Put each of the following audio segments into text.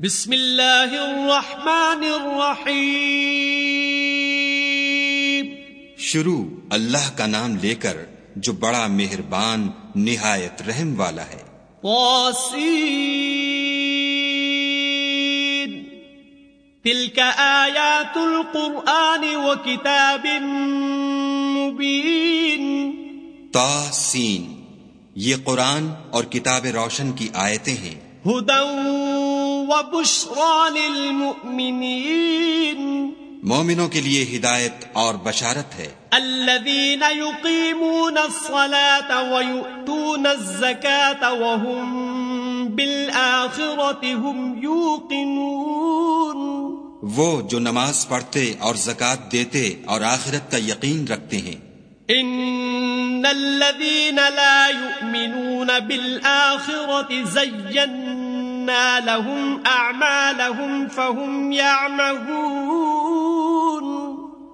بسم اللہ الرحمن الرحیم۔ شروع اللہ کا نام لے کر جو بڑا مہربان نہایت رحم والا ہے۔ طاسین۔ تلك آیات القرآن وکتاب مبین۔ تاسین یہ قرآن اور کتاب روشن کی آیتیں ہیں۔ ہدى وبشرى للمؤمنين. مومنوں کے لیے ہدایت اور بشارت ہے۔ الذين يقيمون الصلاة ويؤتون الزكاة وهم بالآخرة هم يوقنون. وہ جو نماز پڑھتے اور زکات دیتے اور آخرت کا یقین رکھتے ہیں۔ ان الذين لا يؤمنون بالآخرة زينا لهم اعمالهم فهم يعمهون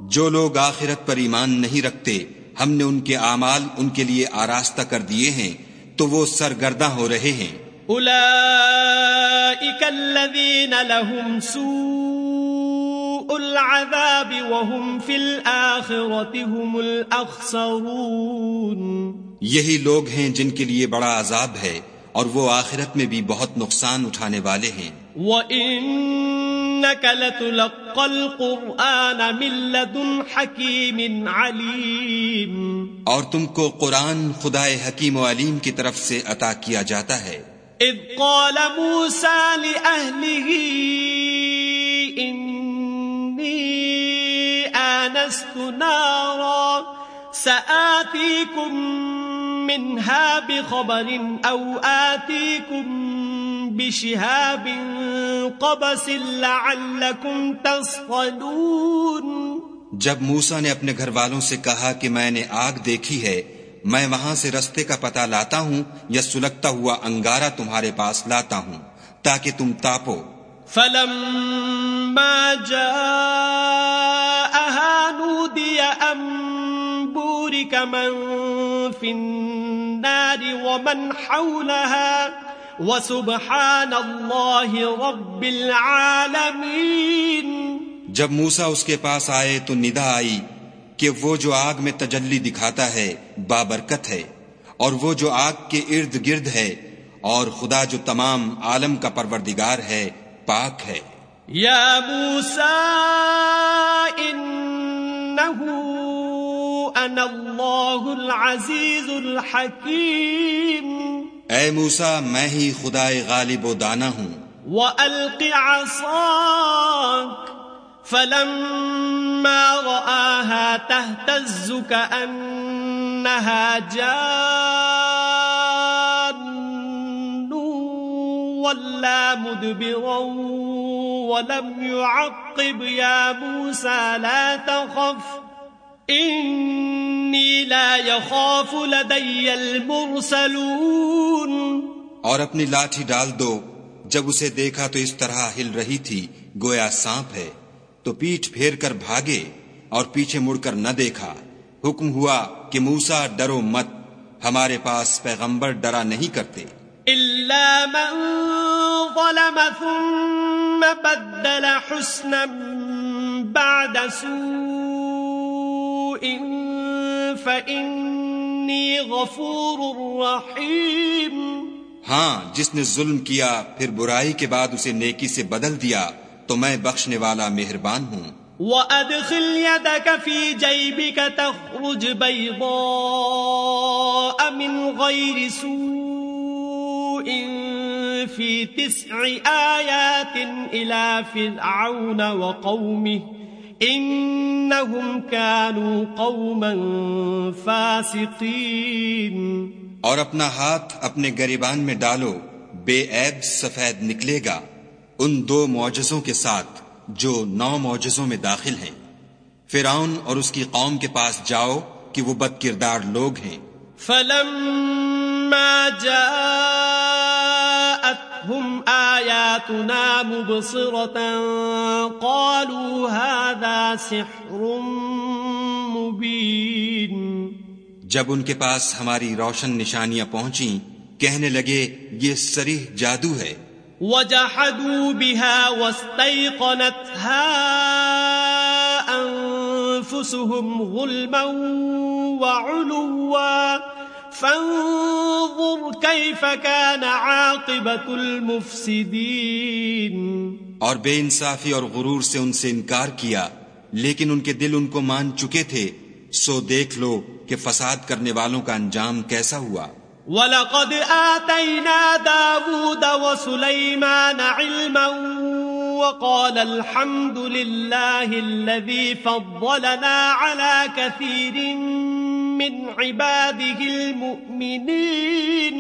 جو لوگ آخرت پر ایمان نہیں رکھتے ہم نے ان کے اعمال ان کے لیے آراستہ کر دیے ہیں تو وہ سرگرداں ہو رہے ہیں۔ اولئك الذين لهم سوء العذاب وهم في الآخرة هم الأخسرون یہی لوگ ہیں جن کے لیے بڑا عذاب ہے۔ اور وہ آخرت میں بھی بہت نقصان اٹھانے والے ہیں۔ وَإِنَّكَ لَتُلَقَّى الْقُرْآنَ مِن لَّدُنْ حَكِيمٍ عَلِيمٍ۔ اور تم کو قرآن خدائے حکیم و علیم کی طرف سے عطا کیا جاتا ہے۔ اذ قال موسى لأهله إني آنست نارا۔ سآتيكم منها بخبر أو آتيكم بشهاب قبس لعلكم تصطلون جب موسا نے اپنے گھر والوں سے کہا کہ میں نے آگ دیکھی ہے میں وہاں سے رستے کا پتہ لاتا ہوں یا سلگتا ہوا انگارہ تمہارے پاس لاتا ہوں تاکہ تم تاپو۔ فلما جاءها نودي أن بورك من في النار ومن حولها وسبحان الله رب العالمين. جب موسا اس کے پاس آئے تو ندا آئی کہ وہ جو آگ میں تجلی دکھاتا ہے بابرکت ہے اور وہ جو آگ کے ارد گرد ہے اور خدا جو تمام عالم کا پروردگار ہے پاک ہے۔ يا موسى إنه أنا الله العزيز الحكيم. اے موسا میں ہی خدائے غالب و دانا ہوں۔ وألق عصاك فلما رآها تهتز كأنها جان. ولا مدبرا ولم يعقب يا موسى لا تخف. إني لا يخاف لدي المرسلون. اور اپنی لاٹھی ڈال دو جب اسے دیکھا تو اس طرح ہل رہی تھی گویا سانپ ہے۔ تو پیٹھ پھیر کر بھاگے اور پیچھے مڑ کر نہ دیکھا۔ حکم ہوا کہ موسا ڈرو مت ہمارے پاس پیغمبر ڈرا نہیں کرتے۔ إلا من ظلم ثم بدل حسنا بعد سوء. فإني غفور رحيم. ہاں جس نے ظلم کیا پھر برائی کے بعد اسے نیکی سے بدل دیا تو میں بخشنے والا مہربان ہوں۔ وأدخل يدك في جيبك تخرج بيضاء من غير سوء في تسع آيات إلى فرعون وقومه إنهم كانوا قوما فاسقين. اور اپنا ہاتھ اپنے گریبان میں ڈالو بے عیب سفید نکلے گا ان دو معجزوں کے ساتھ جو نو معجزوں میں داخل ہیں۔ فرعون اور اس کی قوم کے پاس جاؤ کہ وہ بد کردار لوگ ہیں۔ فلما جاءتهم آياتنا مبصرة قالوا هذا سحر مبين. جب ان کے پاس ہماری روشن نشانیاں پہنچیں کہنے لگے یہ سریح جادو ہے۔ وجحدوا بها واستيقنتها أنفسهم ظلما وعلوا فانظر كيف كان عاقبة المفسدين. اور بے انصافی اور غرور سے ان سے انکار کیا لیکن ان کے دل ان کو مان چکے تھے سو دیکھ لو کہ فساد کرنے والوں کا انجام کیسا ہوا۔ وَلَقَدْ آتَيْنَا دَاوُودَ وَسُلَيْمَانَ عِلْمًا وَقَالَ الْحَمْدُ لِلَّهِ الَّذِي فَضَّلَنَا عَلَى كَثِيرٍ مِّنْ عِبَادِهِ الْمُؤْمِنِينَ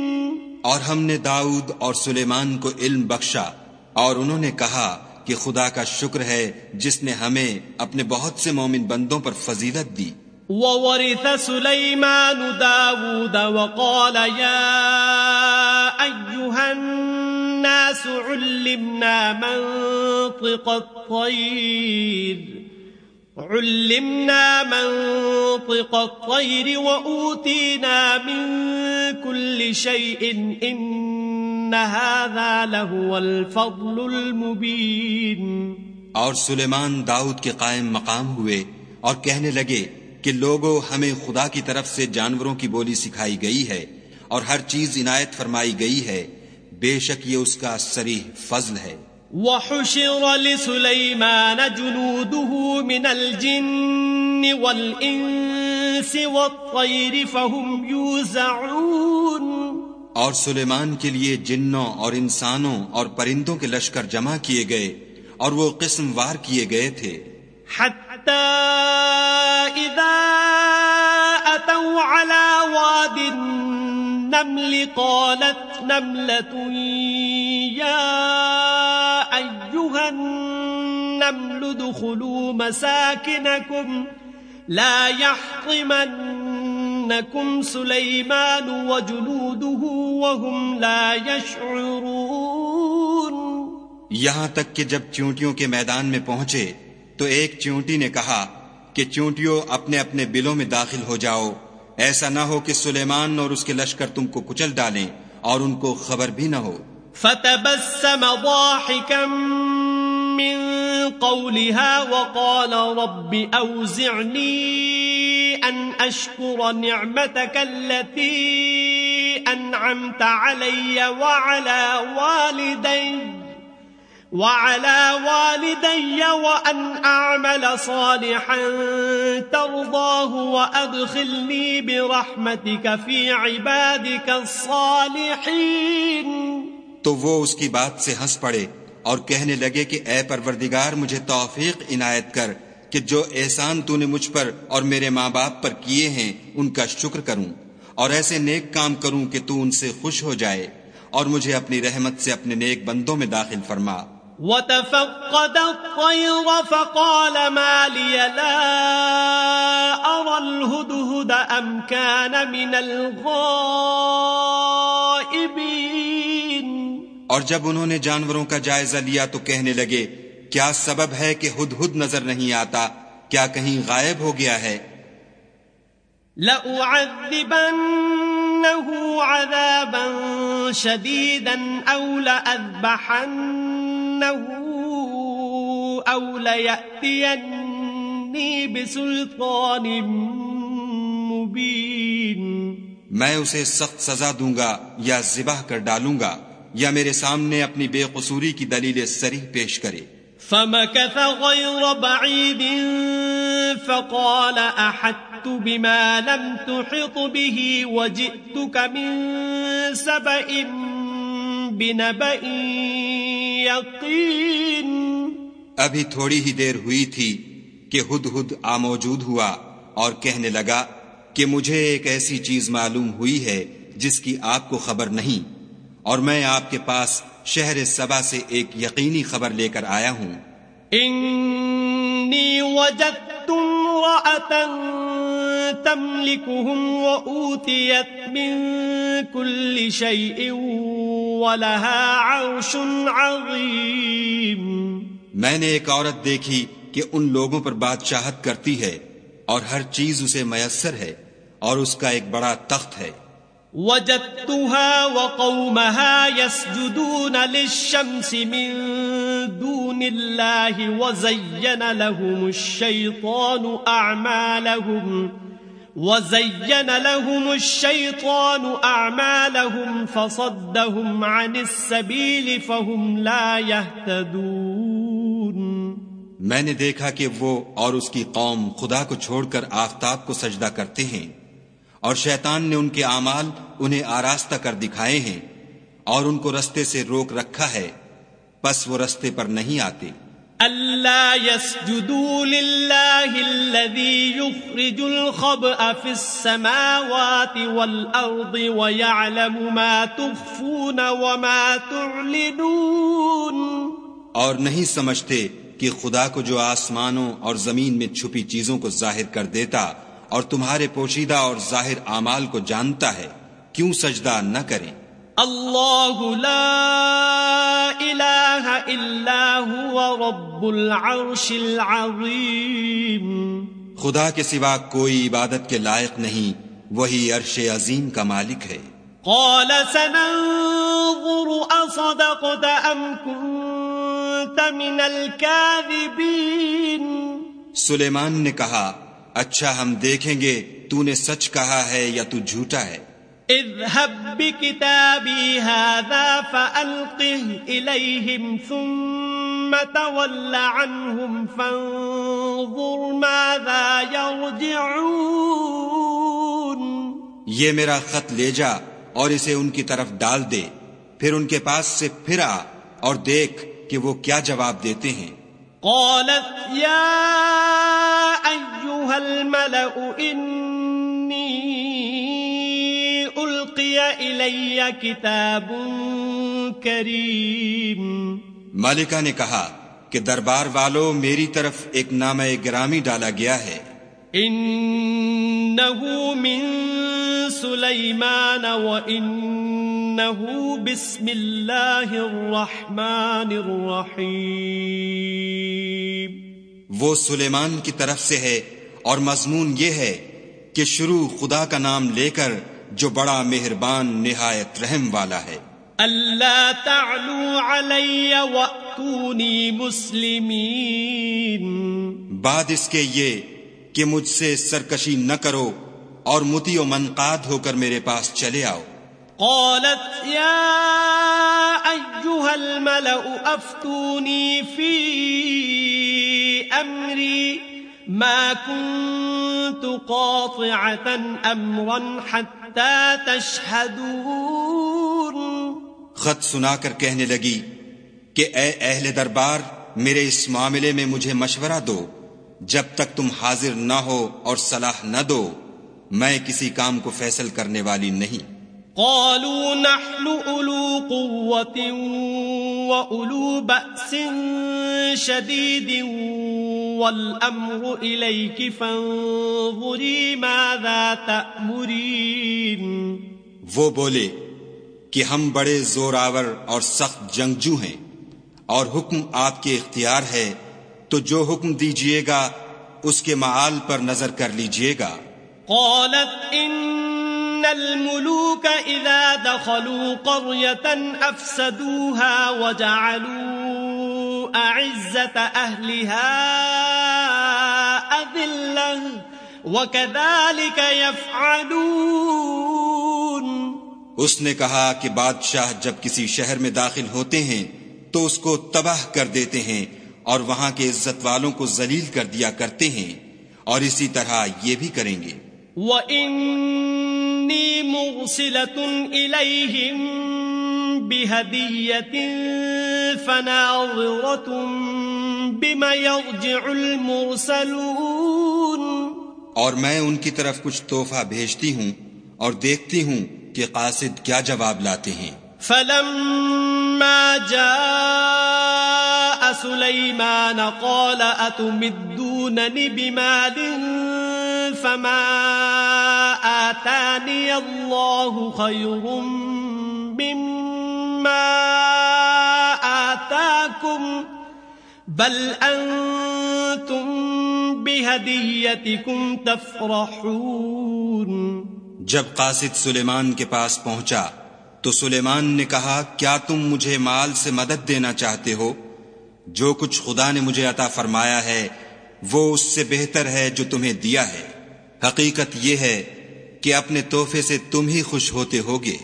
اور ہم نے داؤد اور سلیمان کو علم بخشا اور انہوں نے کہا کہ خدا کا شکر ہے جس نے ہمیں اپنے بہت سے مومن بندوں پر فضیلت دی۔ وورث سليمان داود وقال يا أيها الناس علمنا منطق الطير علمنا منطق الطير وأوتينا من كل شيء إن هذا لهو الفضل المبين. اور سلیمان داؤد کے قائم مقام ہوئے اور کہنے لگے کہ لوگوں ہمیں خدا کی طرف سے جانوروں کی بولی سکھائی گئی ہے اور ہر چیز عنایت فرمائی گئی ہے۔ بے شک یہ اس کا سریح فضل ہے۔ وحشر لسليمان جنوده من الجن والإنس والطير فهم يوزعون. اور سلیمان کے لیے جنوں اور انسانوں اور پرندوں کے لشکر جمع کیے گئے اور وہ قسم وار کیے گئے تھے۔ حتى إذا أتوا على واد النمل قالت نملة يا النمل دخلوا مساكنكم لا يحطمنكم سليمان وجنوده وهم لا يشعرون یہاں تک کہ جب چونٹیوں کے میدان میں پہنچے تو ایک چونٹی نے کہا کہ چونٹیوں اپنے اپنے بلوں میں داخل ہو جاؤ۔ ایسا نہ ہو کہ سلیمان اور اس کے لشکر تم کو کچل ڈالیں اور ان کو خبر بھی نہ ہو۔ فتبسم ضاحكا من قولها وقال رب أوزعني أن أشكر نعمتك التي أنعمت علي وعلى والدي وعلى والدي وأن أعمل صالحا ترضاه وأدخلني برحمتك في عبادك الصالحين. تو وہ اس کی بات سے ہنس پڑے اور کہنے لگے کہ اے پروردگار، مجھے توفیق عنایت کر کہ جو احسان تو نے مجھ پر اور میرے ماں باپ پر کیے ہیں، ان کا شکر کروں اور ایسے نیک کام کروں کہ تو ان سے خوش ہو جائے اور مجھے اپنی رحمت سے اپنے نیک بندوں میں داخل فرما۔ وتفقد الطير فقال ما لي لا أرى الهدهد أم كان من الغائبين. اور جب انہوں نے جانوروں کا جائزہ لیا تو کہنے لگے کیا سبب ہے کہ ہد ہد نظر نہیں آتا؟ کیا کہیں غائب ہو گیا ہے؟ لأعذبنه عذابا شديدا أو لأذبحنه أو ليأتيني بسلطان مبين میں اسے سخت سزا دوں گا یا ذبح کر ڈالوں گا۔ یا میرے سامنے اپنی بے قصوری کی دلیل سریح پیش کرے۔ فمكث غير بعيد فقال أحدت بما لم تحط به وجئتك من سبأ بنبأ يقين. ابھی تھوڑی ہی دیر ہوئی تھی کہ ہد ہد آ موجود ہوا اور کہنے لگا کہ مجھے ایک ایسی چیز معلوم ہوئی ہے جس کی آپ کو خبر نہیں۔ اور میں آپ کے پاس شہر سبا سے ایک یقینی خبر لے کر آیا ہوں۔ انی وجدت امرأة تملكهم وأوتيت من كل شيء ولها عرش عظيم۔ میں نے ایک عورت دیکھی کہ ان لوگوں پر بادشاہت کرتی ہے اور ہر چیز اسے میسر ہے اور اس کا ایک بڑا تخت ہے۔ وجدتها وقومها يسجدون للشمس من دون الله وزين لهم الشيطان أعمالهم، وزين لهم الشيطان أعمالهم فصدهم عن السبيل فهم لا يهتدون. میں نے دیکھا کہ وہ اور اس کی قوم خدا کو چھوڑ کر آفتاب کو سجدہ کرتے ہیں۔ اور شیطان نے ان کے اعمال انہیں آراستہ کر دکھائے ہیں اور ان کو رستے سے روک رکھا ہے پس وہ رستے پر نہیں آتے۔ اللہ يسجدوا لله الذي يخرج الخبأ في السماوات والأرض ويعلم ما تخفون وما تعلنون۔ اور نہیں سمجھتے کہ خدا کو جو آسمانوں اور زمین میں چھپی چیزوں کو ظاہر کر دیتا اور تمہارے پوشیدہ اور ظاہر اعمال کو جانتا ہے کیوں سجدہ نہ کریں؟ اللہ لا الہ الا هو رب العرش العظیم۔ خدا کے سوا کوئی عبادت کے لائق نہیں وہی عرش عظیم کا مالک ہے۔ قال سننظر اصدقت ام كنت من الكاذبین۔ سلیمان نے کہا اچھا ہم دیکھیں گے تو نے سچ کہا ہے یا تو جھوٹا ہے؟ اذهب بكتابي هذا فألقه إليهم ثم تول عنهم فانظر ماذا يرجعون یہ میرا خط لے جا اور اسے ان کی طرف ڈال دے پھر ان کے پاس سے پھر آ اور دیکھ کہ وہ کیا جواب دیتے ہیں۔ قالت يا الملأ إني ألقي إلي كتاب كريم. مالکہ نے کہا کہ دربار والو میری طرف ایک نام گرامی ڈالا گیا ہے۔ انہو من سلیمان و انہو بسم اللہ الرحمن الرحیم۔ وہ سلیمان کی طرف سے ہے اور مضمون یہ ہے کہ شروع خدا کا نام لے کر جو بڑا مہربان نہایت رحم والا ہے۔ اللہ تعلو علی مسلمین بعد اس کے یہ کہ مجھ سے سرکشی نہ کرو اور متی و منقاد ہو کر میرے پاس چلے آؤ۔ قالت يا أيها الملأ أفتوني في أمري؟ ما كنت قاطعة أمرا حتى تشهدون. خط سنا کر کہنے لگی کہ اے اہل دربار، میرے اس معاملے میں مجھے مشورہ دو۔ جب تک تم حاضر نہ ہو اور صلاح نہ دو، میں کسی کام کو فیصل کرنے والی نہیں۔ قالوا نحن أولو قوة وأولو بأس شديد والأمر إليك فانظري ماذا تأمرين وہ بولے کہ ہم بڑے زور آور اور سخت جنگجو ہیں اور حکم آپ کے اختیار ہے تو جو حکم دیجیے گا اس کے معال پر نظر کر لیجیے گا۔ قالت ان الملوك اذا دخلوا قرية افسدوها وجعلوا اعزة اهلها وكذلك يفعلون اس نے کہا کہ بادشاہ جب کسی شہر میں داخل ہوتے ہیں تو اس کو تباہ کر دیتے ہیں اور وہاں کے عزت والوں کو ذلیل کر دیا کرتے ہیں اور اسی طرح یہ بھی کریں گے۔ وَإِنِّي مُرْسِلَةٌ إِلَيْهِمْ بِهَدِيَّةٍ فَنَاظِرَةٌ بِمَ يَرْجِعُ الْمُرْسَلُونَ. اور میں ان کی طرف کچھ تحفہ بھیجتی ہوں اور دیکھتی ہوں کہ قاصد کیا جواب لاتے ہیں۔ فَلَمَّا جَاءَ سُلَيْمَانَ قَالَ أَتُمِدُّونَنِ بِمَالٍ فما آتاني الله خير مما آتاكم. بل أنتم بهديتكم تفرحون. جب قاصد سلیمان کے پاس پہنچا تو سلیمان نے کہا، کیا تم مجھے مال سے مدد دینا چاہتے ہو؟ جو کچھ خدا نے مجھے عطا فرمایا ہے، وہ اس سے بہتر ہے جو تمہیں دیا ہے۔ حقیقت یہ ہے کہ اپنے تحفے سے تم ہی خوش ہوتے ہوگے۔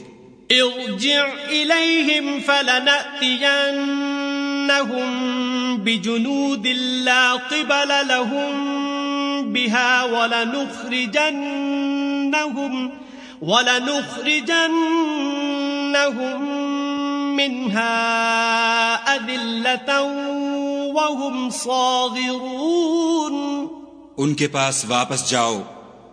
ارجع إليهم فلنأتينهم بجنود لا قبل لهم بها ولنخرجنهم ولنخرجنهم منها أذلة وهم صاغرون۔ ان کے پاس واپس جاؤ۔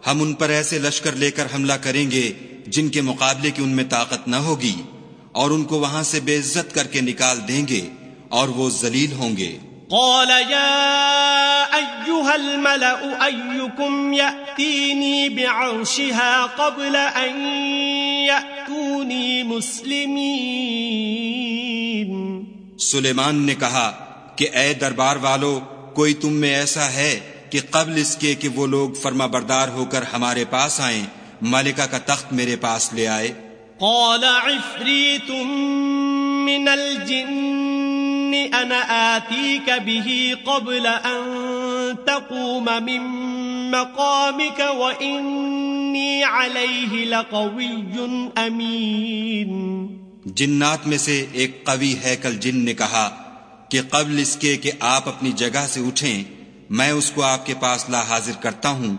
ہم ان پر ایسے لشکر لے کر حملہ کریں گے جن کے مقابلے کی ان میں طاقت نہ ہوگی اور ان کو وہاں سے بے عزت کر کے نکال دیں گے اور وہ ذلیل ہوں گے۔ قال يا أيها الملأ أيكم يأتيني بعرشها قبل أن يأتوني مسلمين۔ سلیمان نے کہا کہ اے دربار والو کوئی تم میں ایسا ہے کہ قبل اس کے کہ وہ لوگ فرما بردار ہو کر ہمارے پاس آئیں مالکہ کا تخت میرے پاس لے آئے۔ قال عفريت من الجن أنا آتيك به قبل أن تقوم من مقامك وإني عليه لقوي أمين جنات میں سے ایک قوی ہیکل جن نے کہا کہ قبل اس کے کہ آپ اپنی جگہ سے اٹھیں میں اس کو آپ کے پاس لا حاضر کرتا ہوں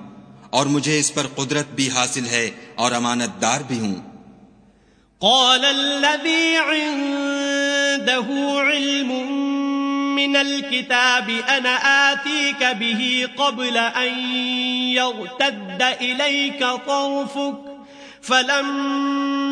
اور مجھے اس پر قدرت بھی حاصل ہے اور امانت دار بھی ہوں۔ قال الذي عنده علم من الكتاب أنا آتيك به قبل أن يرتد إليك طرفك فلما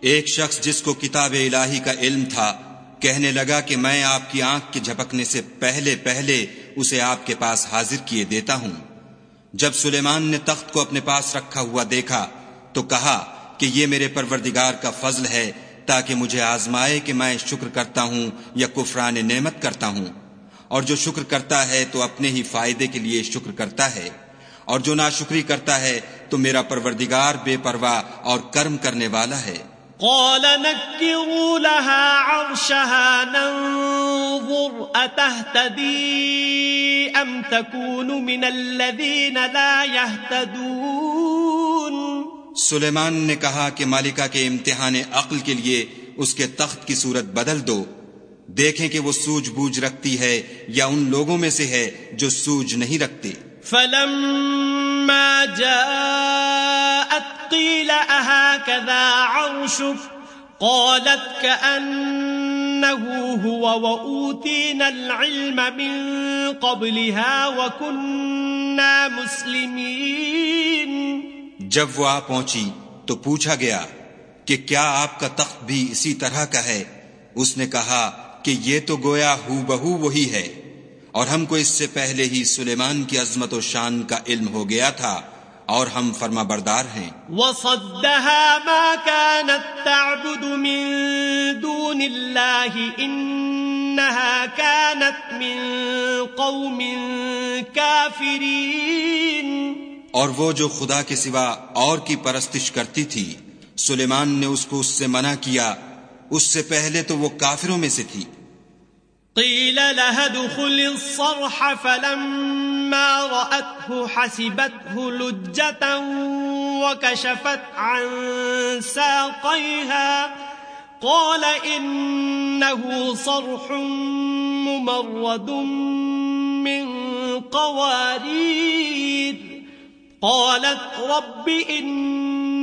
ایک شخص جس کو کتاب الہی کا علم تھا، کہنے لگا کہ میں آپ کی آنکھ کے جھپکنے سے پہلے پہلے اسے آپ کے پاس حاضر کیے دیتا ہوں۔ جب سلیمان نے تخت کو اپنے پاس رکھا ہوا دیکھا، تو کہا کہ یہ میرے پروردگار کا فضل ہے، تاکہ مجھے آزمائے کہ میں شکر کرتا ہوں یا کفران نعمت کرتا ہوں۔ اور جو شکر کرتا ہے تو اپنے ہی فائدے کے لیے شکر کرتا ہے۔ اور جو ناشکری کرتا ہے تو میرا پروردگار بے پرواہ اور کرم کرنے والا ہے۔ قال نكروا لها عرشها ننظر أتهتدي أم تكون من الذين لا يهتدون؟ سلیمان نے کہا کہ مالکہ کے امتحان عقل کے لیے اس کے تخت کی صورت بدل دو۔ دیکھیں کہ وہ سوج بوجھ رکھتی ہے یا ان لوگوں میں سے ہے جو سوج نہیں رکھتے۔ فلما جاءت قيل أهكذا عرشك؟ قالت كأنه هو وأوتينا العلم من قبلها وكنا مسلمين. جب وہ آ پہنچی تو پوچھا گیا کہ کیا آپ کا تخت بھی اسی طرح کا ہے؟ اس نے کہا کہ یہ تو گویا ہو بہو وہی ہے، اور ہم کو اس سے پہلے ہی سلیمان کی عظمت و شان کا علم ہو گیا تھا۔ اور ہم فرما بردار ہیں۔ وصدها ما كانت تعبد من دون الله إنها كانت من قوم كافرين۔ اور وہ جو خدا کے سوا اور کی پرستش کرتی تھی سلیمان نے اس کو اس سے منع کیا۔ اس سے پہلے تو وہ کافروں میں سے تھی۔ قيل لها ادخل الصرح فلما رأته حسبته لجة وكشفت عن ساقيها. قال إنه صرح ممرد من قوارير. قالت رب إن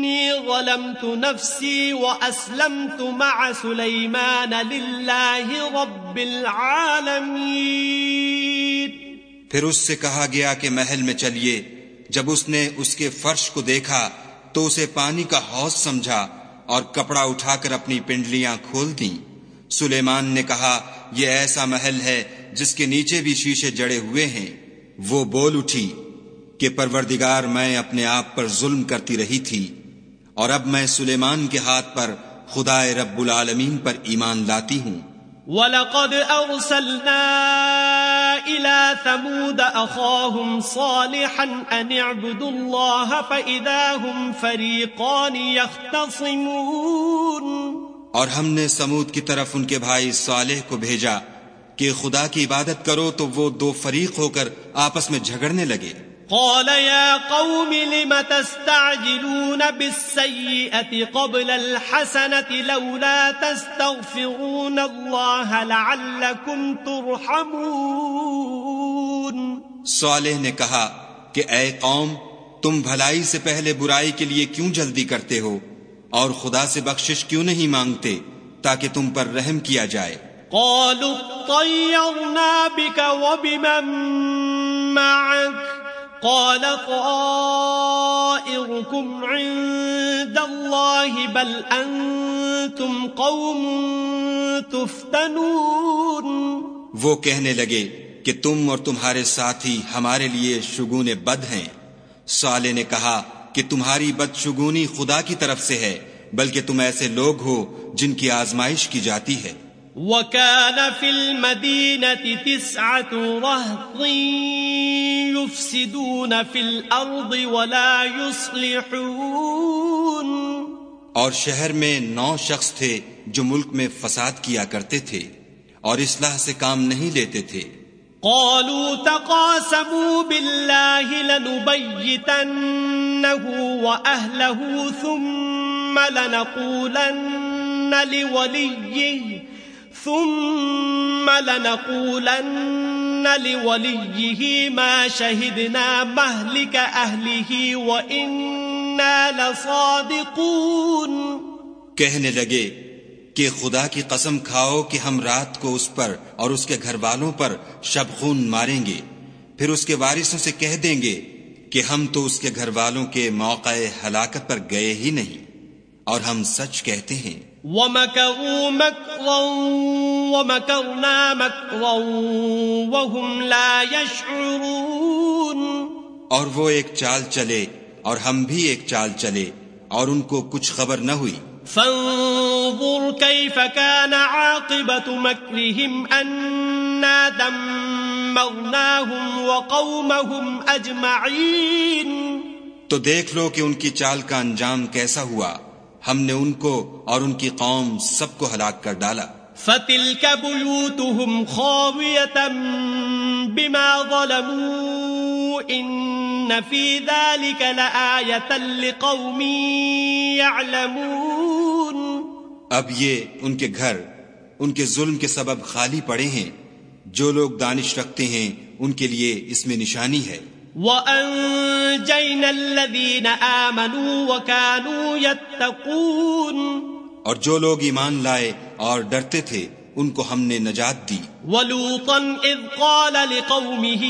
إني ظلمت نفسي وأسلمت مع سليمان لله رب العالمين. پھر اس سے کہا گیا کہ محل میں چلیے، جب اس نے اس کے فرش کو دیکھا تو اسے پانی کا حوض سمجھا اور کپڑا اٹھا کر اپنی پنڈلیاں کھول دیں۔ سلیمان نے کہا، یہ ایسا محل ہے جس کے نیچے بھی شیشے جڑے ہوئے ہیں۔ وہ بول اٹھی کہ پروردگار میں اپنے آپ پر ظلم کرتی رہی تھی۔ اور اب میں سلیمان کے ہاتھ پر خدا رب العالمین پر ایمان لاتی ہوں۔ وَلَقَدْ أَرْسَلْنَا إِلَى ثَمُودَ أَخَاهُمْ صَالِحًا أَنِ اعْبُدُوا اللَّهَ فَإِذَا هُمْ فَرِيقَانِ يَخْتَصِمُونَ۔ اور ہم نے سمود کی طرف ان کے بھائی صالح کو بھیجا کہ خدا کی عبادت کرو تو وہ دو فریق ہو کر آپس میں جھگڑنے لگے۔ قال يا قوم لم تستعجلون بالسيئة قبل الحسنة لولا تستغفرون الله لعلكم ترحمون صالح نے کہا کہ اے قوم تم بھلائی سے پہلے برائی کے لیے کیوں جلدی کرتے ہو؟ اور خدا سے بخشش کیوں نہیں مانگتے تاکہ تم پر رحم کیا جائے؟ قالوا طيرنا بك وبمن معك؟ قال طائركم عند الله بل أنتم قوم تفتنون. وہ کہنے لگے کہ تم اور تمہارے ساتھی ہمارے لیے شگون بد ہیں۔ سالے نے کہا کہ تمہاری بد شگونی خدا کی طرف سے ہے، بلکہ تم ایسے لوگ ہو جن کی آزمائش کی جاتی ہے۔ وكان في المدينة تسعة رهط يفسدون في الأرض ولا يصلحون. اور شہر میں نو شخص تھے جو ملک میں فساد کیا کرتے تھے اور اصلاح سے کام نہیں لیتے تھے۔ قالوا تقاسموا بالله لنبيتنه وأهله ثم لنقولن لوليه. ثم لنقولن لوليه ما شهدنا مهلك أهله وإنا لصادقون. کہنے لگے کہ خدا کی قسم کھاؤ کہ ہم رات کو اس پر اور اس کے گھر والوں پر شب خون ماریں گے، پھر اس کے وارثوں سے کہہ دیں گے کہ ہم تو اس کے گھر والوں کے موقع ہلاکت پر گئے ہی نہیں، اور ہم سچ کہتے ہیں۔ وَمَكَرُوا مَكْرًا وَمَكَرْنَا مَكْرًا وَهُمْ لَا يَشْعُرُونَ اور وہ ایک چال چلے اور ہم بھی ایک چال چلے اور ان کو کچھ خبر نہ ہوئی۔ فانظر كيف كان عاقبة مكرهم أنا دمرناهم وقومهم أجمعين تو دیکھ لو کہ ان کی چال کا انجام کیسا ہوا۔ ہم نے ان کو اور ان کی قوم سب کو ہلاک کر ڈالا۔ فَتِلْكَ بُيُوتُهُمْ خَاوِيَةً بِمَا ظَلَمُوا إِنَّ فِي ذَلِكَ لَآيَةً لِقَوْمٍ يَعْلَمُونَ اب یہ ان کے گھر ان کے ظلم کے سبب خالی پڑے ہیں۔ جو لوگ دانش رکھتے ہیں ان کے لیے اس میں نشانی ہے۔ وَأَنجَيْنَا الَّذِينَ آمَنُوا وَكَانُوا يَتَّقُونَ اور جو لوگ ایمان لائے اور ڈرتے تھے ان کو ہم نے نجات دی۔ وَلُوطًا اِذْ قَالَ لِقَوْمِهِ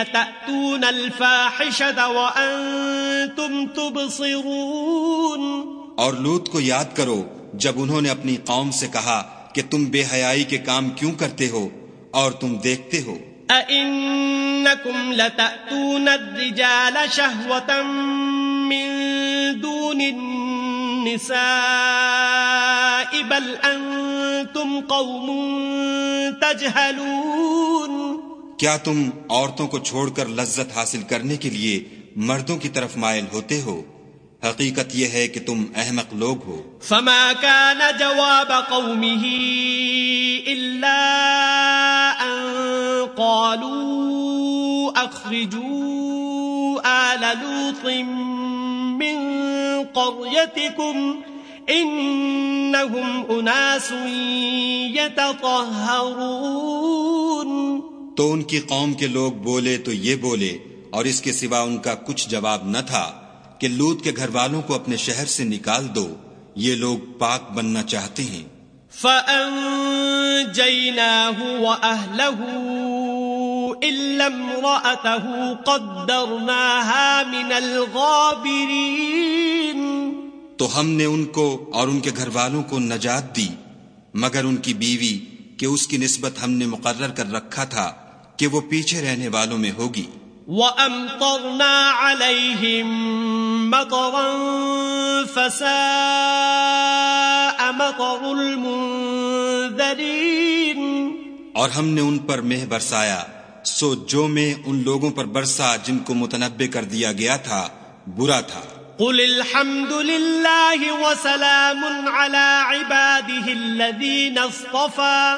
أَتَأْتُونَ الْفَاحِشَةَ وَأَنْتُمْ تُبْصِرُونَ اور لوت کو یاد کرو جب انہوں نے اپنی قوم سے کہا کہ تم بے حیائی کے کام کیوں کرتے ہو اور تم دیکھتے ہو۔ أَإِنَّكُمْ لَتَأْتُونَ الرِّجَالَ شَهْوَةً مِّن دُونِ النِّسَاءِ بَلْ أَنْتُمْ قَوْمٌ تَجْهَلُونَ کیا تم عورتوں کو چھوڑ کر لذت حاصل کرنے کے لیے مردوں کی طرف مائل ہوتے ہو؟ حقیقت یہ ہے کہ تم احمق لوگ ہو۔ فما كان جواب قومه إلا أن قالوا أخرجوا آل لوط من قريتكم إنهم أناس يتطهرون. تو ان کی قوم کے لوگ بولے تو یہ بولے اور اس کے سوا ان کا کچھ جواب نہ تھا کہ لوت کے گھر والوں کو اپنے شہر سے نکال دو یہ لوگ پاک بننا چاہتے ہیں۔ فَأَنجَيْنَاهُ وَأَهْلَهُ إِلَّا امْرَأَتَهُ قَدَّرْنَاهَا مِنَ الْغَابِرِينَ تو ہم نے ان کو اور ان کے گھر والوں کو نجات دی مگر ان کی بیوی کہ اس کی نسبت ہم نے مقرر کر رکھا تھا کہ وہ پیچھے رہنے والوں میں ہوگی۔ وَأَمْطَرْنَا عَلَيْهِمْ مَطَرًا فَسَاءَ مَطَرُ الْمُنذَرِينَ اور ہم نے ان پر مہ برسایا۔ سو جو میں ان لوگوں پر برسا جن کو متنبع کر دیا گیا تھا برا تھا۔ قل الحمد لله وسلام على عباده الذين اصطفى۔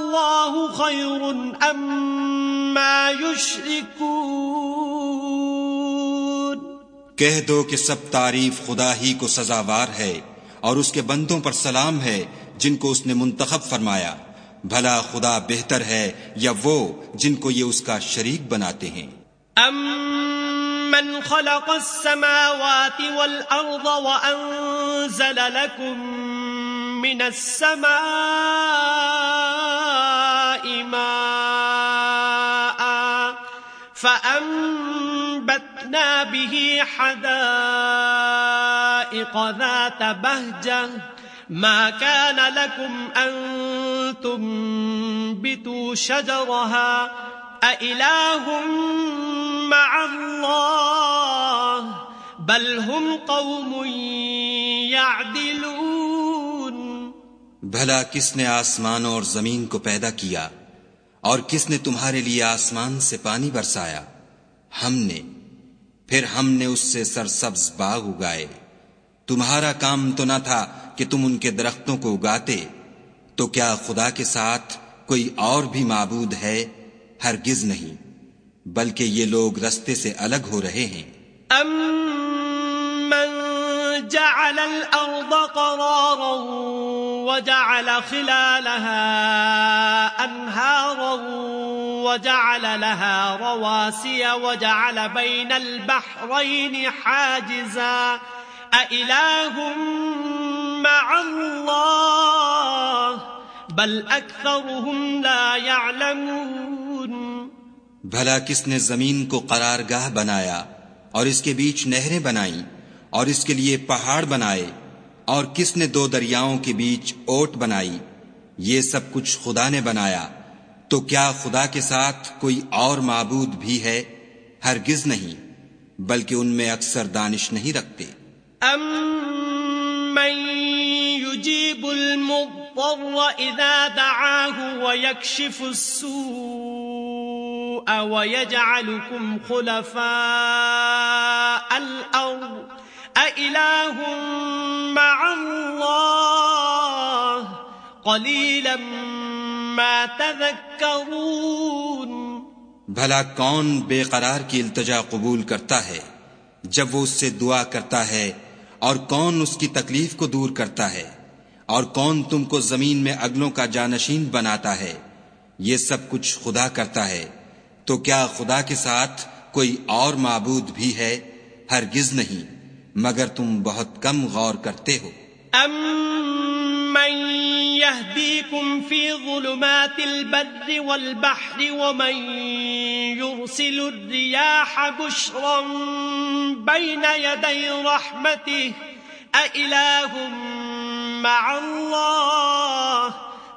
الله خير أما يشركون۔ کہہ دو کہ سب تعریف خدا ہی کو سزاوار ہے اور اس کے بندوں پر سلام ہے جن کو اس نے منتخب فرمایا۔ بھلا خدا بہتر ہے یا وہ جن کو یہ اس کا شریک بناتے ہیں۔ أَمَّنْ خَلَقَ السَّمَاوَاتِ وَالْأَرْضَ وَأَنزَلَ لَكُم مِّنَ السَّمَاءِ مَاءً فَأَنبَتْنَا بِهِ حَدَائِقَ ذَاتَ بَهْجَةٍ ما كان لكم أن تنبتوا شجرها أإله مع الله بل هم قوم يعدلون بھلا کس نے آسمانوں اور زمین کو پیدا کیا اور کس نے تمہارے لیے آسمان سے پانی برسایا؟ ہم نے۔ پھر ہم نے اس سے سرسبز باغ اگائے۔ تمہارا کام تو نہ تھا کہ تم ان کے درختوں کو اگاتے، تو کیا خدا کے ساتھ کوئی اور بھی معبود ہے؟ ہرگز نہیں، بلکہ یہ لوگ رستے سے الگ ہو رہے ہیں۔ ام من جعل الارض قرارا وجعل خلالها انهارا وجعل لها رواسي وجعل بين البحرين حاجزا مع بل لا يعلمون بھلا کس نے زمین کو قرار گاہ بنایا اور اس کے بیچ نہریں بنائی اور اس کے لیے پہاڑ بنائے اور کس نے دو دریاؤں کے بیچ اوٹ بنائی، یہ سب کچھ خدا نے بنایا، تو کیا خدا کے ساتھ کوئی اور معبود بھی ہے؟ ہرگز نہیں، بلکہ ان میں اکثر دانش نہیں رکھتے۔ أَمَّن يُجِيبُ الْمُضْطَرَّ إِذَا دَعَاهُ وَيَكْشِفُ السُّوءَ وَيَجْعَلُكُمْ خُلَفَاءَ الْأَرْضِ أَإِلَٰهٌ مَّعَ اللَّهِ قَلِيلًا مَّا تَذَكَّرُونَ بھلا کون بے قرار کی التجا قبول کرتا ہے جب وہ اس سے دعا کرتا ہے اور کون اس کی تکلیف کو دور کرتا ہے اور کون تم کو زمین میں اگلوں کا جانشین بناتا ہے؟ یہ سب کچھ خدا کرتا ہے۔ تو کیا خدا کے ساتھ کوئی اور معبود بھی ہے؟ ہرگز نہیں، مگر تم بہت کم غور کرتے ہو۔ يهديكم في ظلمات البر والبحر ومن يرسل الرياح بشرا بين يدي رحمته أإله مع الله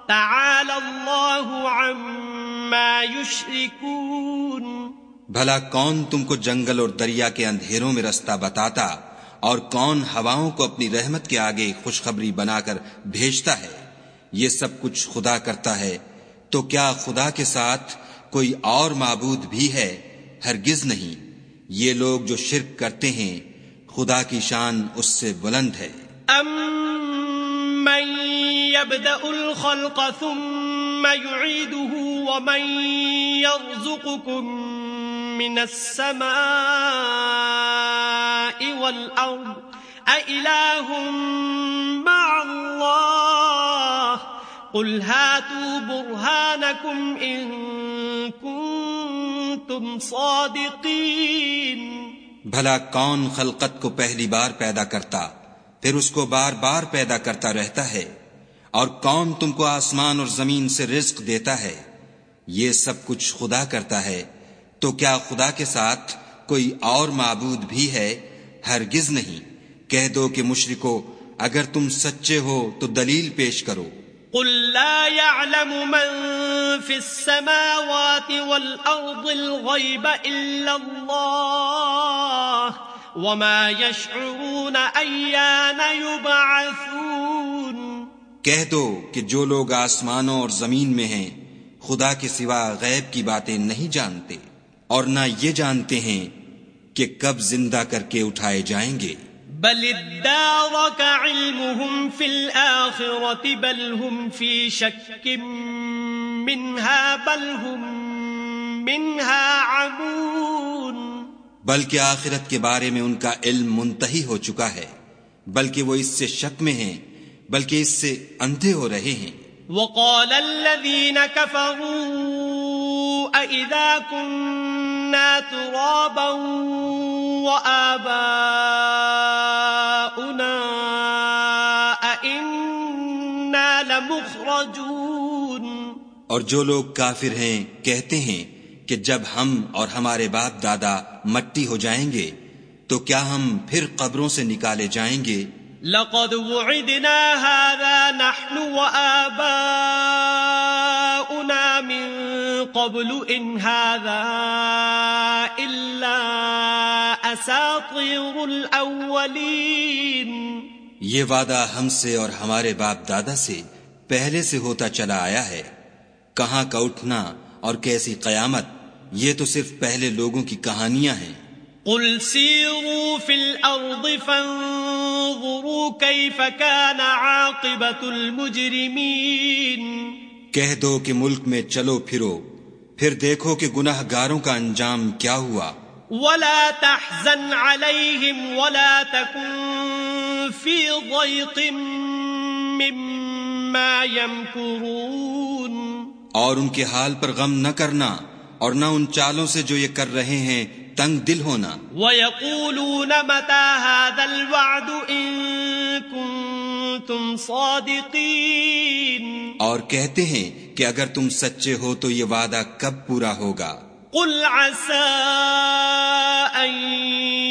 تعالى الله عما يشركون بھلا کون تم کو جنگل اور دریا کے اندھیروں میں رستہ بتاتا اور کون ہواؤں کو اپنی رحمت کے آگے خوشخبری بنا کر بھیجتا ہے؟ یہ سب کچھ خدا کرتا ہے، تو کیا خدا کے ساتھ کوئی اور معبود بھی ہے؟ ہرگز نہیں۔ یہ لوگ جو شرک کرتے ہیں، خدا کی شان اس سے بلند ہے۔ ام من يبدأ الخلق ثم يعيده ومن يرزقكم من السماء والأرض أإله مع الله؟ قل هاتوا برهانكم إن كنتم صادقين. بھلا کون خلقت کو پہلی بار پیدا کرتا، پھر اس کو بار بار پیدا کرتا رہتا ہے، اور کون تم کو آسمان اور زمین سے رزق دیتا ہے؟ یہ سب کچھ خدا کرتا ہے، تو کیا خدا کے ساتھ کوئی اور معبود بھی ہے؟ ہرگز نہیں۔ کہہ دو کہ مشرکو، اگر تم سچے ہو تو دلیل پیش کرو۔ قل لا يعلم من في السماوات والأرض الغيب إلا الله وما يشعرون أيان يبعثون. کہہ دو کہ جو لوگ آسمانوں اور زمین میں ہیں، خدا کے سوا غیب کی باتیں نہیں جانتے اور نہ یہ جانتے ہیں کہ کب زندہ کر کے اٹھائے جائیں گے۔ بل ادارك علمهم في الآخرة بل هم في شك منها بل هم منها عمون بلکہ آخرت کے بارے میں ان کا علم منتہی ہو چکا ہے بلکہ وہ اس سے شک میں ہیں بلکہ اس سے اندھے ہو رہے ہیں۔ وقال الذين كفروا أئذا كنا ترابا وآباؤنا اور جو لوگ کافر ہیں کہتے ہیں کہ جب ہم اور ہمارے باپ دادا مٹی ہو جائیں گے تو کیا ہم پھر قبروں سے نکالے جائیں گے؟ لقد وعدنا هذا نحن وآباؤنا من قبل إن هذا إلا أساطير الأولين. یہ وعدہ ہم سے اور ہمارے باپ دادا سے پہلے سے ہوتا چلا آیا ہے۔ کہاں کا اٹھنا اور کیسی قیامت یہ تو صرف پہلے لوگوں کی کہانیاں ہیں۔ قل سیروا فی الارض فانظروا کیف کان عاقبت المجرمین کہہ دو کہ ملک میں چلو پھرو پھر دیکھو کہ گناہ گاروں کا انجام کیا ہوا۔ ولا تحزن علیہم ولا تکن فی ضیق مما يمکرون اور ان کے حال پر غم نہ کرنا اور نہ ان چالوں سے جو یہ کر رہے ہیں تنگ دل ہونا۔ وَيَقُولُونَ مَتَى هَذَا الْوَعْدُ إِن كُنتُمْ صَادِقِينَ۔ اور کہتے ہیں کہ اگر تم سچے ہو تو یہ وعدہ کب پورا ہوگا؟ قُلْ عَسَىٰ أَن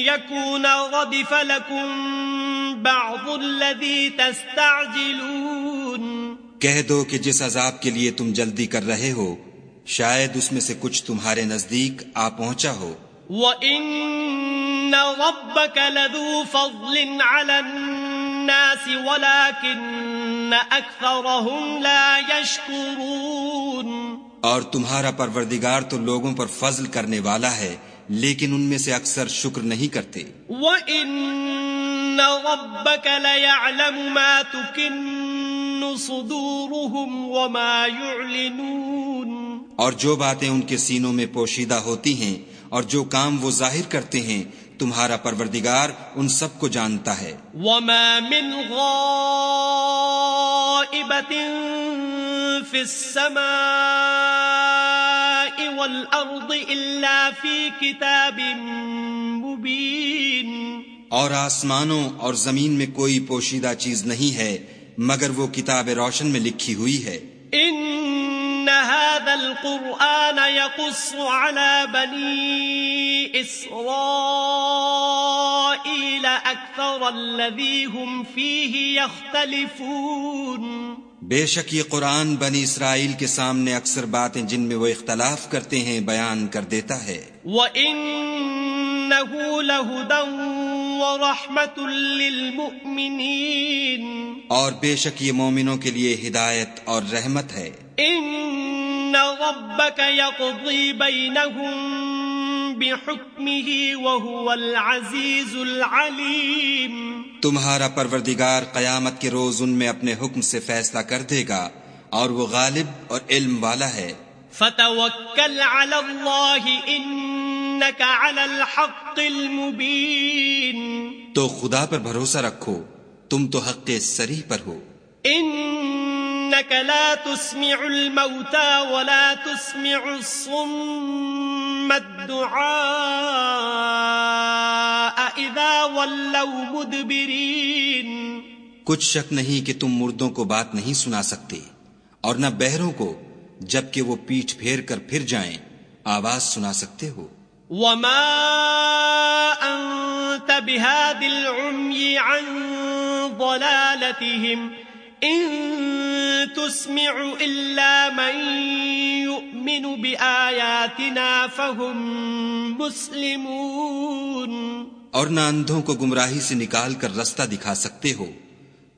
يَكُونَ غَدِفَ لَكُمْ بَعْضُ الَّذِي تَسْتَعْجِلُونَ۔ کہہ دو کہ جس عذاب کے لیے تم جلدی کر رہے ہو شاید اس میں سے کچھ تمہارے نزدیک آ پہنچا ہو۔ وَإِنَّ رَبَّكَ لَذُو فَضْلٍ عَلَى النَّاسِ وَلَكِنَّ أَكْثَرَهُمْ لَا يَشْكُرُونَ۔ اور تمہارا پروردگار تو لوگوں پر فضل کرنے والا ہے لیکن ان میں سے اکثر شکر نہیں کرتے۔ وَإِنَّ رَبَّكَ لَيَعْلَمُ مَا تُكِنُّ صُدُورُهُمْ وَمَا يُعْلِنُونَ۔ اور جو باتیں ان کے سینوں میں پوشیدہ ہوتی ہیں اور جو کام وہ ظاہر کرتے ہیں تمہارا پروردگار ان سب کو جانتا ہے۔ وما من غائبت في السماء والأرض إلا في كتاب مبين۔ اور آسمانوں اور زمین میں کوئی پوشیدہ چیز نہیں ہے مگر وہ کتاب روشن میں لکھی ہوئی ہے۔ ان هذا القرآن يقص على بني إسرائيل أكثر الذي هم فيه يختلفون۔ بے شک یہ قرآن بنی اسرائیل کے سامنے اکثر باتیں جن میں وہ اختلاف کرتے ہیں بیان کر دیتا ہے۔ وَإِنَّهُ لَهُدًى وَرَحْمَةٌ لِّلْمُؤْمِنِينَ. اور بے شک یہ مومنوں کے لیے ہدایت اور رحمت ہے۔ ان ربك يقضي بينهم بحكمه وهو العزيز العليم. تمہارا پروردگار قیامت کے روز ان میں اپنے حکم سے فیصلہ کر دے گا اور وہ غالب اور علم والا ہے۔ فتوکل على الله انك على الحق المبين. تو خدا پر بھروسہ رکھو تم تو حق سریح پر ہو۔ انك لا تسمع الموتى ولا تسمع الصم الدعاء اذا ولوا مدبرين. کچھ شک نہیں کہ تم مردوں کو بات نہیں سنا سکتے اور نہ بہروں کو جبکہ وہ پیٹھ پھیر کر پھر جائیں آواز سنا سکتے ہو۔ وما انت أنت بهاد العمي عن ضلالتهم إن تسمع إلا من يؤمن بآياتنا فهم مسلمون اور نہ اندھوں کو گمراہی سے نکال کر رستہ دکھا سکتے ہو،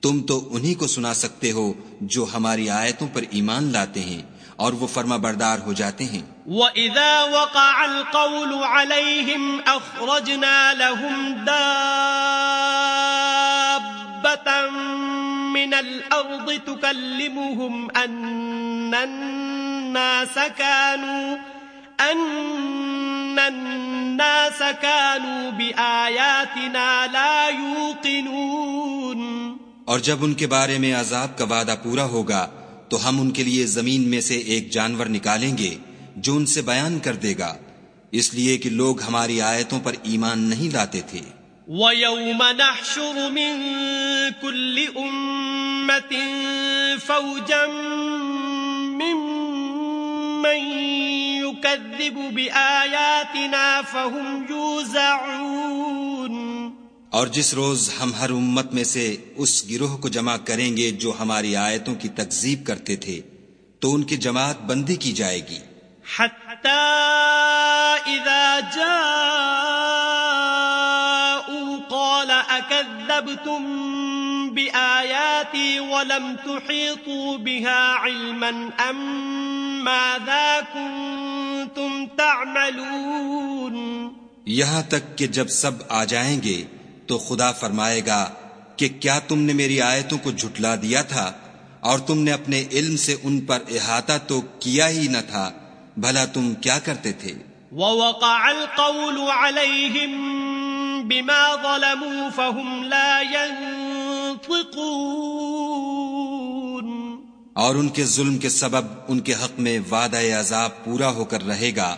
تم تو انہی کو سنا سکتے ہو جو ہماری آیتوں پر ایمان لاتے ہیں۔ اور وہ فرما بردار ہو جاتے ہیں۔ وَإِذَا وَقَعَ الْقَوْلُ عَلَيْهِمْ أَخْرَجْنَا لَهُمْ دَابَّةً مِّنَ الْأَرْضِ تُكَلِّمُهُمْ أَنَّ النَّاسَ كَانُوا أَنَّ النَّاسَ كَانُوا بِآيَاتِنَا لَا يُوقِنُونَ۔ اور جب ان کے بارے میں عذاب کا وعدہ پورا ہوگا تو ہم ان کے لیے زمین میں سے ایک جانور نکالیں گے جو ان سے بیان کر دے گا۔ اس لیے کہ لوگ ہماری آیتوں پر ایمان نہیں لاتے تھے۔ وَيَوْمَ نَحْشُرُ مِن كُلِّ أُمَّةٍ فَوْجًا مِن مَن يُكَذِّبُ بِآيَاتِنَا فَهُمْ يُوزَعُونَ اور جس روز ہم ہر امت میں سے اس گروہ کو جمع کریں گے جو ہماری آیتوں کی تکزیب کرتے تھے تو ان کی جماعت بندی کی جائے گی۔ اذا قال اکذبتم بآیاتی ولم تحیطوا بها علما ام ماذا کنتم تعملون؟ یہاں تک کہ جب سب آ جائیں گے تو خدا فرمائے گا کہ کیا تم نے میری آیتوں کو جھٹلا دیا تھا اور تم نے اپنے علم سے ان پر احاطہ تو کیا ہی نہ تھا بھلا تم کیا کرتے تھے؟ وَوَقَعَ الْقَوْلُ عَلَيْهِمْ بِمَا ظَلَمُوا فَهُمْ لَا يَنطِقُونَ اور ان کے ظلم کے سبب ان کے حق میں وعدہ عذاب پورا ہو کر رہے گا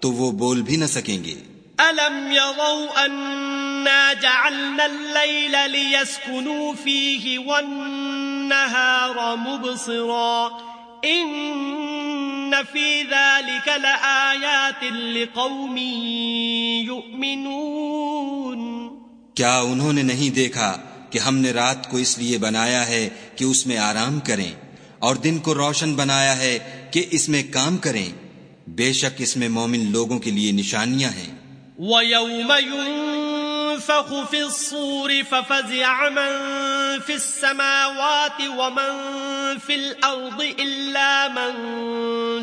تو وہ بول بھی نہ سکیں گے۔ أَلَمْ يَرَوْا أَنَّا جَعَلْنَا اللَّيْلَ لِيَسْكُنُوا فِيهِ وَالنَّهَارَ مُبْصِرًا إِنَّ فِي ذَلِكَ لَآيَاتٍ لِقَوْمٍ يُؤْمِنُونَ کیا انہوں نے نہیں دیکھا کہ ہم نے رات کو اس لیے بنایا ہے کہ اس میں آرام کریں اور دن کو روشن بنایا ہے کہ اس میں کام کریں؟ بے شک اس میں مومن لوگوں کے لیے نشانیاں ہیں۔ وَيَوْمَ يُنفَخُ فِي الصُّورِ فَفَزِعَ مَن فِي السَّمَاوَاتِ وَمَن فِي الْأَرْضِ إِلَّا مَن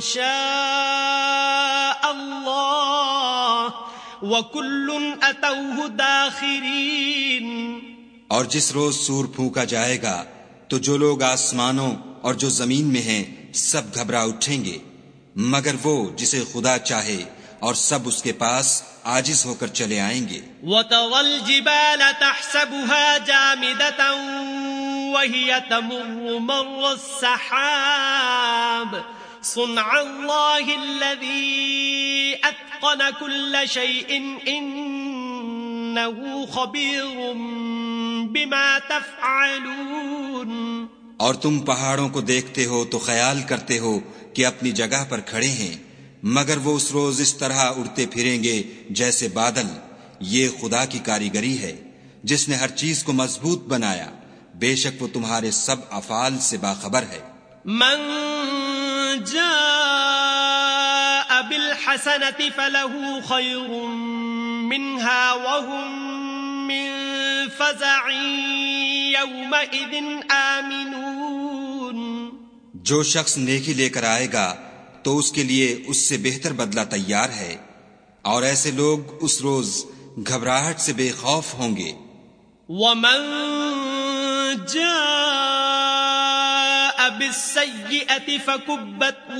شَاءَ اللَّهُ وَكُلٌّ أَتَوْهُ دَاخِرِينَ اور جس روز سور پھونکا جائے گا، تو جو لوگ آسمانوں اور جو زمین میں ہیں، سب گھبرا اٹھیں گے۔ مگر وہ جسے خدا چاہے اور سب اس کے پاس آجز ہو کر چلے آئیں گے۔ وَتَرَى الْجِبَالَ تَحْسَبُهَا جَامِدَةً وَهِيَ تَمُرُّ مَرَّ السَّحَابِ. صُنْعَ اللَّهِ الَّذِي أَتْقَنَ كُلَّ شَيْءٍ إِنَّهُ خَبِيرٌ بِمَا تَفْعَلُونَ. اور تم پہاڑوں کو دیکھتے ہو تو خیال کرتے ہو کہ اپنی جگہ پر کھڑے ہیں۔ مگر وہ اس روز اس طرح اڑتے پھریں گے جیسے بادل۔ یہ خدا کی کاریگری ہے۔ جس نے ہر چیز کو مضبوط بنایا بے شک وہ تمہارے سب افعال سے باخبر ہے۔ من جاء بالحسنة فله خير منها وهم من فزع يومئذ آمنون۔ جو شخص نیکی لے کر آئے گا تو اس کے لیے اس سے بہتر بدلہ تیار ہے۔ اور ایسے لوگ اس روز گھبراہٹ سے بے خوف ہوں گے۔ ومن جاء فكبت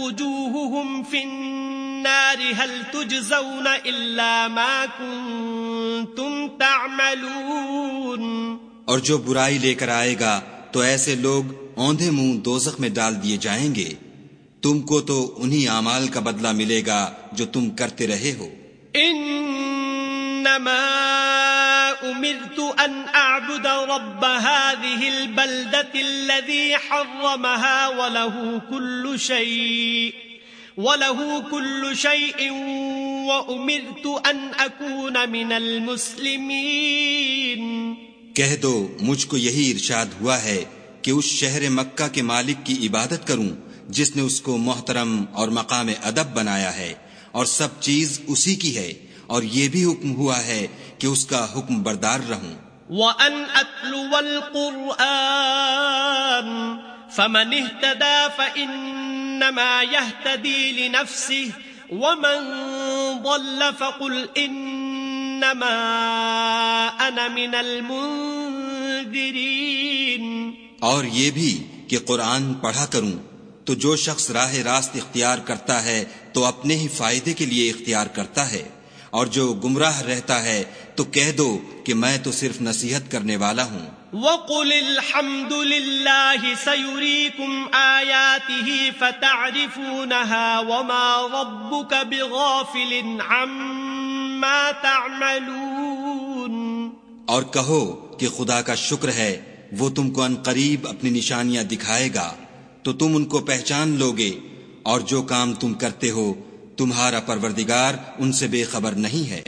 في النار هل تجزون إلا ما كنتم تعملون۔ اور جو برائی لے کر آئے گا تو ایسے لوگ اوندھے منہ دوزخ میں ڈال دیے جائیں گے۔ تم کو تو انہی اعمال کا بدلہ ملے گا جو تم کرتے رہے ہو۔ انما امرت ان اعبد رب هذه البلدة الذي حرمها وله كل شيء وله كل شيء وأمرت أن أكون من المسلمين۔ کہہ دو مجھ کو یہی ارشاد ہوا ہے کہ اس شہر مکہ کے مالک کی عبادت کروں جس نے اس کو محترم اور مقام ادب بنایا ہے اور سب چیز اسی کی ہے اور یہ بھی حکم ہوا ہے کہ اس کا حکم بردار رہوں۔ وَأَنْ أَتْلُوَ الْقُرْآنِ فَمَنِ اهْتَدَى فَإِنَّمَا يَهْتَدِي لِنَفْسِهِ وَمَنْ ضَلَّ فَقُلْ إِنَّمَا أَنَا مِنَ الْمُنذِرِينَ۔ اور یہ بھی کہ قرآن پڑھا کروں۔ تو جو شخص راہ راست اختیار کرتا ہے تو اپنے ہی فائدے کے لیے اختیار کرتا ہے۔ اور جو گمراہ رہتا ہے تو کہہ دو کہ میں تو صرف نصیحت کرنے والا ہوں۔ وَقُلِ الْحَمْدُ لِلَّهِ سَيُرِيكُمْ آيَاتِهِ فَتَعْرِفُونَهَا وَمَا رَبُّكَ بِغَافِلٍ عَمَّا تَعْمَلُونَ۔ اور کہو کہ خدا کا شکر ہے وہ تم کو ان قریب اپنی نشانیاں دکھائے گا۔ تو تم ان کو پہچان لوگے اور جو کام تم کرتے ہو، تمہارا پروردگار ان سے بے خبر نہیں ہے۔